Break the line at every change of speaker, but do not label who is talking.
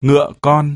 ngựa con.